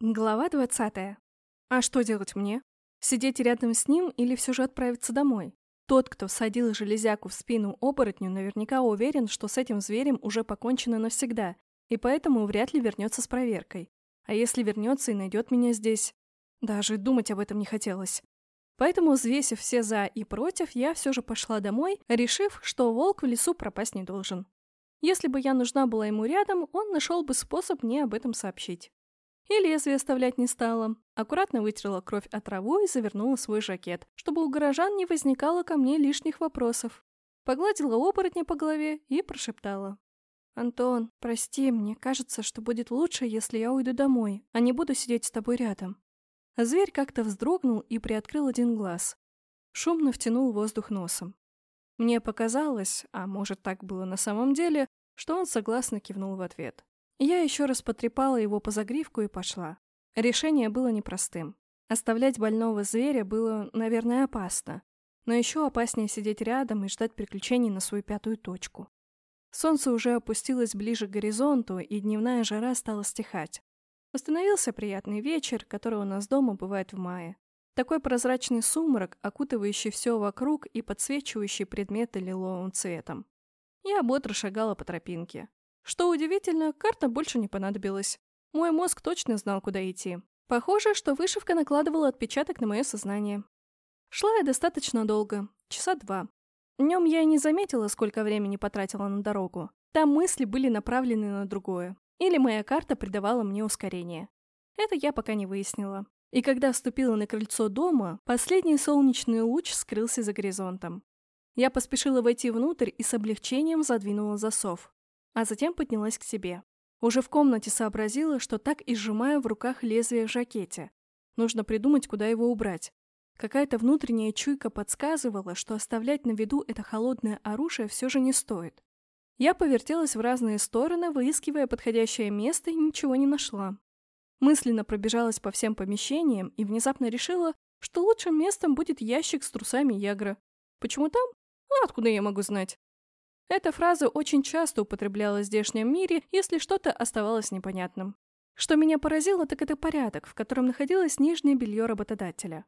Глава 20. А что делать мне? Сидеть рядом с ним или все же отправиться домой? Тот, кто всадил железяку в спину оборотню, наверняка уверен, что с этим зверем уже покончено навсегда, и поэтому вряд ли вернется с проверкой. А если вернется и найдет меня здесь? Даже думать об этом не хотелось. Поэтому, взвесив все «за» и «против», я все же пошла домой, решив, что волк в лесу пропасть не должен. Если бы я нужна была ему рядом, он нашел бы способ мне об этом сообщить. И лезвие оставлять не стала. Аккуратно вытерла кровь от траву и завернула свой жакет, чтобы у горожан не возникало ко мне лишних вопросов. Погладила оборотня по голове и прошептала. «Антон, прости, мне кажется, что будет лучше, если я уйду домой, а не буду сидеть с тобой рядом». Зверь как-то вздрогнул и приоткрыл один глаз. Шумно втянул воздух носом. Мне показалось, а может так было на самом деле, что он согласно кивнул в ответ. Я еще раз потрепала его по загривку и пошла. Решение было непростым. Оставлять больного зверя было, наверное, опасно. Но еще опаснее сидеть рядом и ждать приключений на свою пятую точку. Солнце уже опустилось ближе к горизонту, и дневная жара стала стихать. Установился приятный вечер, который у нас дома бывает в мае. Такой прозрачный сумрак, окутывающий все вокруг и подсвечивающий предметы лиловым цветом. Я бодро шагала по тропинке. Что удивительно, карта больше не понадобилась. Мой мозг точно знал, куда идти. Похоже, что вышивка накладывала отпечаток на мое сознание. Шла я достаточно долго, часа два. Днем я и не заметила, сколько времени потратила на дорогу. Там мысли были направлены на другое. Или моя карта придавала мне ускорение. Это я пока не выяснила. И когда вступила на крыльцо дома, последний солнечный луч скрылся за горизонтом. Я поспешила войти внутрь и с облегчением задвинула засов а затем поднялась к себе. Уже в комнате сообразила, что так и сжимаю в руках лезвие в жакете. Нужно придумать, куда его убрать. Какая-то внутренняя чуйка подсказывала, что оставлять на виду это холодное оружие все же не стоит. Я повертелась в разные стороны, выискивая подходящее место и ничего не нашла. Мысленно пробежалась по всем помещениям и внезапно решила, что лучшим местом будет ящик с трусами Ягра. Почему там? А откуда я могу знать? Эта фраза очень часто употреблялась в здешнем мире, если что-то оставалось непонятным. Что меня поразило, так это порядок, в котором находилось нижнее белье работодателя.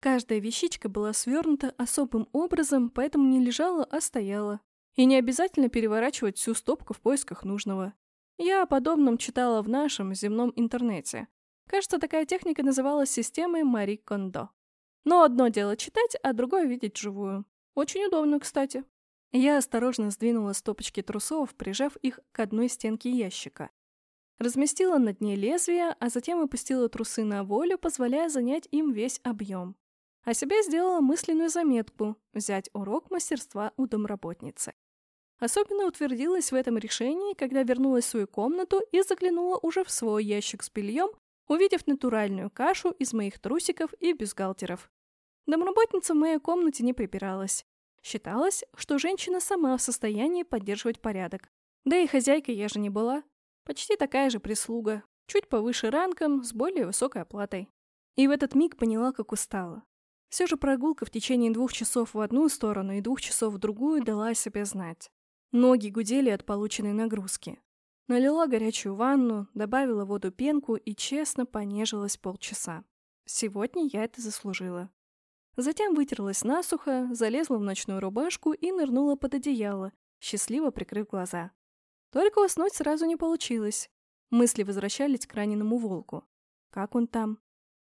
Каждая вещичка была свернута особым образом, поэтому не лежала, а стояла. И не обязательно переворачивать всю стопку в поисках нужного. Я о подобном читала в нашем земном интернете. Кажется, такая техника называлась системой Мари Кондо. Но одно дело читать, а другое видеть живую. Очень удобно, кстати. Я осторожно сдвинула стопочки трусов, прижав их к одной стенке ящика. Разместила на дне лезвие, а затем опустила трусы на волю, позволяя занять им весь объем. А себе сделала мысленную заметку – взять урок мастерства у домработницы. Особенно утвердилась в этом решении, когда вернулась в свою комнату и заглянула уже в свой ящик с бельем, увидев натуральную кашу из моих трусиков и бюстгальтеров. Домработница в моей комнате не припиралась. Считалось, что женщина сама в состоянии поддерживать порядок. Да и хозяйкой я же не была. Почти такая же прислуга, чуть повыше ранком, с более высокой оплатой. И в этот миг поняла, как устала. Все же прогулка в течение двух часов в одну сторону и двух часов в другую дала о себе знать. Ноги гудели от полученной нагрузки. Налила горячую ванну, добавила воду пенку и честно понежилась полчаса. Сегодня я это заслужила. Затем вытерлась насухо, залезла в ночную рубашку и нырнула под одеяло, счастливо прикрыв глаза. Только уснуть сразу не получилось. Мысли возвращались к раненому волку. Как он там?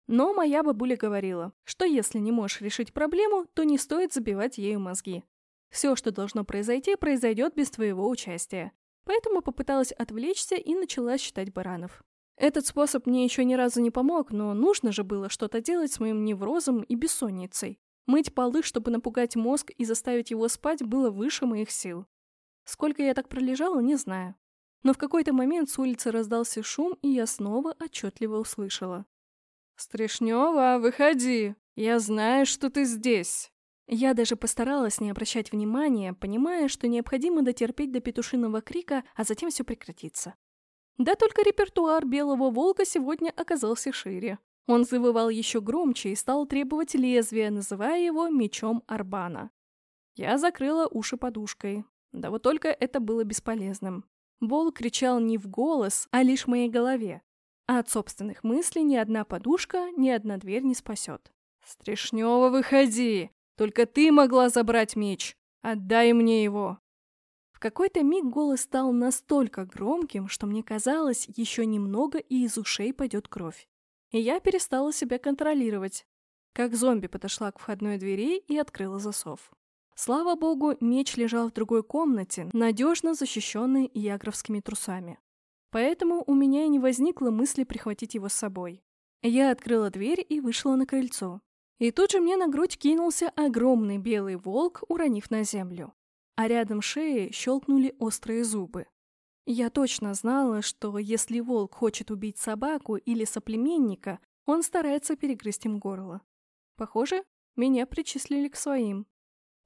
Но моя бабуля говорила, что если не можешь решить проблему, то не стоит забивать ею мозги. Все, что должно произойти, произойдет без твоего участия. Поэтому попыталась отвлечься и начала считать баранов. Этот способ мне еще ни разу не помог, но нужно же было что-то делать с моим неврозом и бессонницей. Мыть полы, чтобы напугать мозг и заставить его спать, было выше моих сил. Сколько я так пролежала, не знаю. Но в какой-то момент с улицы раздался шум, и я снова отчетливо услышала. «Стрешнева, выходи! Я знаю, что ты здесь!» Я даже постаралась не обращать внимания, понимая, что необходимо дотерпеть до петушиного крика, а затем все прекратится. Да только репертуар Белого Волка сегодня оказался шире. Он завывал еще громче и стал требовать лезвия, называя его мечом Арбана. Я закрыла уши подушкой. Да вот только это было бесполезным. Волк кричал не в голос, а лишь в моей голове. А от собственных мыслей ни одна подушка, ни одна дверь не спасет. «Стрешнева, выходи! Только ты могла забрать меч! Отдай мне его!» В какой-то миг голос стал настолько громким, что мне казалось, еще немного и из ушей пойдет кровь. И я перестала себя контролировать. Как зомби подошла к входной двери и открыла засов. Слава богу, меч лежал в другой комнате, надежно защищенный ягровскими трусами. Поэтому у меня и не возникло мысли прихватить его с собой. Я открыла дверь и вышла на крыльцо. И тут же мне на грудь кинулся огромный белый волк, уронив на землю. А рядом шеи щелкнули острые зубы. Я точно знала, что если волк хочет убить собаку или соплеменника, он старается перегрызть им горло. Похоже, меня причислили к своим.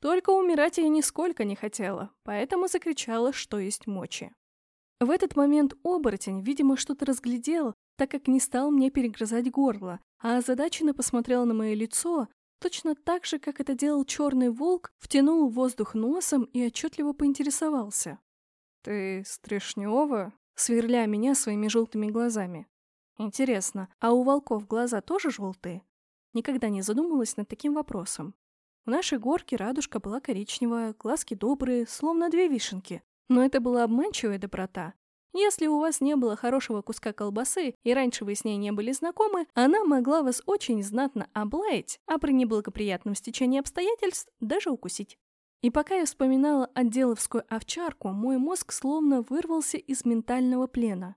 Только умирать я нисколько не хотела, поэтому закричала, что есть мочи. В этот момент оборотень, видимо, что-то разглядел, так как не стал мне перегрызать горло, а озадаченно посмотрел на мое лицо, точно так же, как это делал черный волк, втянул воздух носом и отчетливо поинтересовался. «Ты Стрешнева?» сверля меня своими желтыми глазами. Интересно, а у волков глаза тоже желтые? Никогда не задумывалась над таким вопросом. В нашей горке радужка была коричневая, глазки добрые, словно две вишенки. Но это была обманчивая доброта. Если у вас не было хорошего куска колбасы, и раньше вы с ней не были знакомы, она могла вас очень знатно облаять, а при неблагоприятном стечении обстоятельств даже укусить. И пока я вспоминала отделовскую овчарку, мой мозг словно вырвался из ментального плена.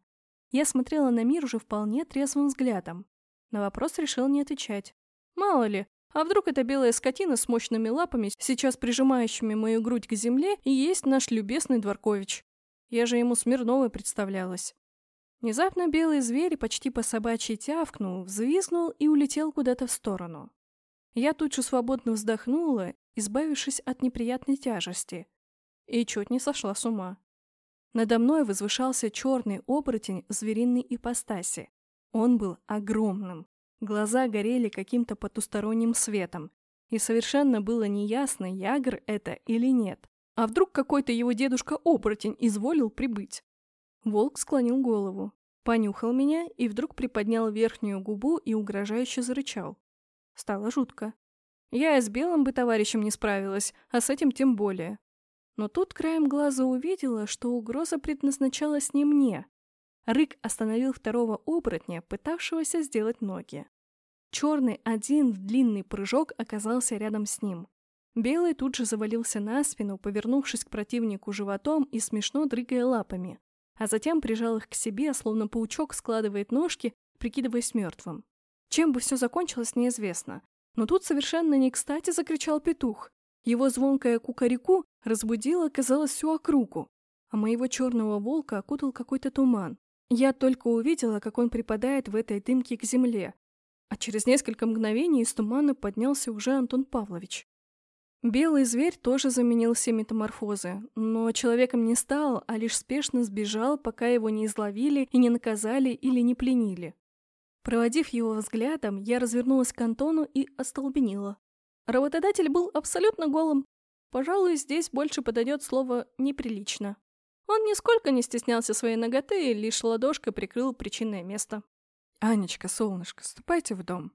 Я смотрела на мир уже вполне трезвым взглядом. На вопрос решил не отвечать. Мало ли, а вдруг эта белая скотина с мощными лапами, сейчас прижимающими мою грудь к земле, и есть наш любезный Дворкович? Я же ему Смирновой представлялась. Внезапно белый зверь почти по собачьей тявкнул, взвизгнул и улетел куда-то в сторону. Я тут же свободно вздохнула, избавившись от неприятной тяжести, и чуть не сошла с ума. Надо мной возвышался черный оборотень звериной ипостаси. Он был огромным, Глаза горели каким-то потусторонним светом, и совершенно было неясно, Ягр это или нет. А вдруг какой-то его дедушка-оборотень изволил прибыть? Волк склонил голову, понюхал меня и вдруг приподнял верхнюю губу и угрожающе зарычал. Стало жутко. Я и с белым бы товарищем не справилась, а с этим тем более. Но тут краем глаза увидела, что угроза предназначалась не мне. Рык остановил второго оборотня, пытавшегося сделать ноги. Черный один в длинный прыжок оказался рядом с ним. Белый тут же завалился на спину, повернувшись к противнику животом и смешно дрыгая лапами, а затем прижал их к себе, словно паучок складывает ножки, прикидываясь мертвым. Чем бы все закончилось, неизвестно. Но тут совершенно не кстати закричал петух. Его звонкое кукареку разбудило, казалось, всю округу, а моего черного волка окутал какой-то туман. Я только увидела, как он припадает в этой дымке к земле, а через несколько мгновений из тумана поднялся уже Антон Павлович. Белый зверь тоже заменил все метаморфозы, но человеком не стал, а лишь спешно сбежал, пока его не изловили и не наказали или не пленили. Проводив его взглядом, я развернулась к Антону и остолбенела. Работодатель был абсолютно голым. Пожалуй, здесь больше подойдет слово «неприлично». Он нисколько не стеснялся своей ноготы и лишь ладошкой прикрыл причинное место. «Анечка, солнышко, ступайте в дом.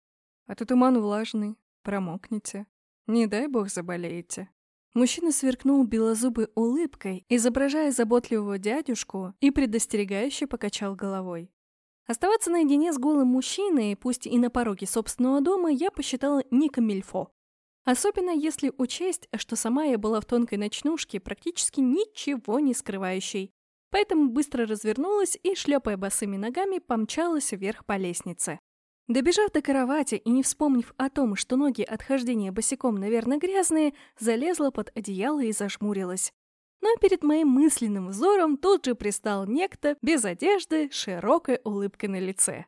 А то туман влажный, промокнете. Не дай бог заболеете». Мужчина сверкнул белозубой улыбкой, изображая заботливого дядюшку, и предостерегающе покачал головой. Оставаться наедине с голым мужчиной, пусть и на пороге собственного дома, я посчитала не камильфо. Особенно если учесть, что сама я была в тонкой ночнушке, практически ничего не скрывающей. Поэтому быстро развернулась и, шлепая босыми ногами, помчалась вверх по лестнице. Добежав до кровати и не вспомнив о том, что ноги от хождения босиком, наверное, грязные, залезла под одеяло и зажмурилась. Но перед моим мысленным взором тут же пристал некто без одежды, широкой улыбкой на лице.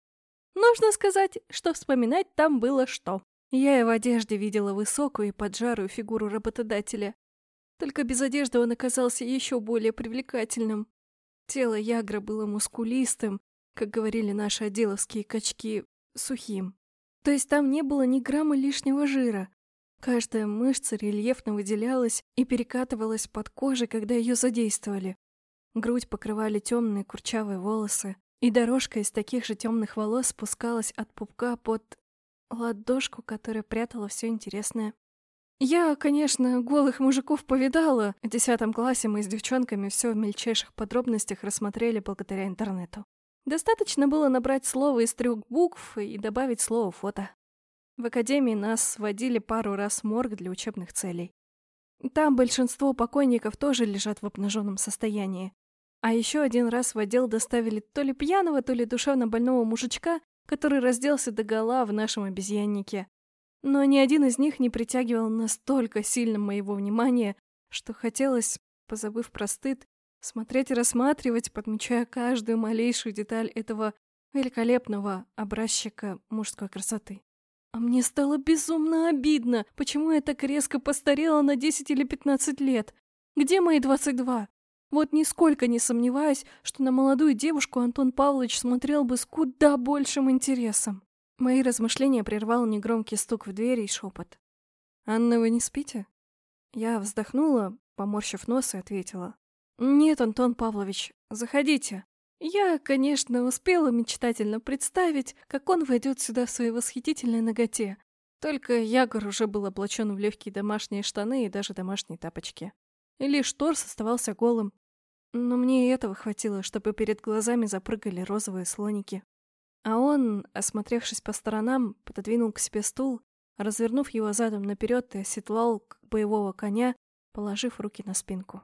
Нужно сказать, что вспоминать там было что. Я и в одежде видела высокую и поджарую фигуру работодателя. Только без одежды он оказался еще более привлекательным. Тело Ягра было мускулистым, как говорили наши отделовские качки, сухим. То есть там не было ни грамма лишнего жира. Каждая мышца рельефно выделялась и перекатывалась под кожей, когда ее задействовали. Грудь покрывали темные курчавые волосы. И дорожка из таких же темных волос спускалась от пупка под ладошку, которая прятала все интересное. Я, конечно, голых мужиков повидала. В десятом классе мы с девчонками все в мельчайших подробностях рассмотрели благодаря интернету. Достаточно было набрать слово из трех букв и добавить слово «фото». В академии нас сводили пару раз в морг для учебных целей. Там большинство покойников тоже лежат в обнаженном состоянии. А еще один раз в отдел доставили то ли пьяного, то ли душевно больного мужичка, который разделся до гола в нашем обезьяннике. Но ни один из них не притягивал настолько сильно моего внимания, что хотелось, позабыв про стыд, смотреть и рассматривать, подмечая каждую малейшую деталь этого великолепного образчика мужской красоты. А мне стало безумно обидно, почему я так резко постарела на 10 или 15 лет. Где мои 22? Вот нисколько не сомневаюсь, что на молодую девушку Антон Павлович смотрел бы с куда большим интересом. Мои размышления прервал негромкий стук в дверь и шепот. «Анна, вы не спите?» Я вздохнула, поморщив нос, и ответила. «Нет, Антон Павлович, заходите». Я, конечно, успела мечтательно представить, как он войдет сюда в своей восхитительной ноготе. Только Ягор уже был облачен в легкие домашние штаны и даже домашние тапочки. И лишь торс оставался голым. Но мне и этого хватило, чтобы перед глазами запрыгали розовые слоники. А он, осмотревшись по сторонам, пододвинул к себе стул, развернув его задом наперед и оседлал, боевого коня, положив руки на спинку.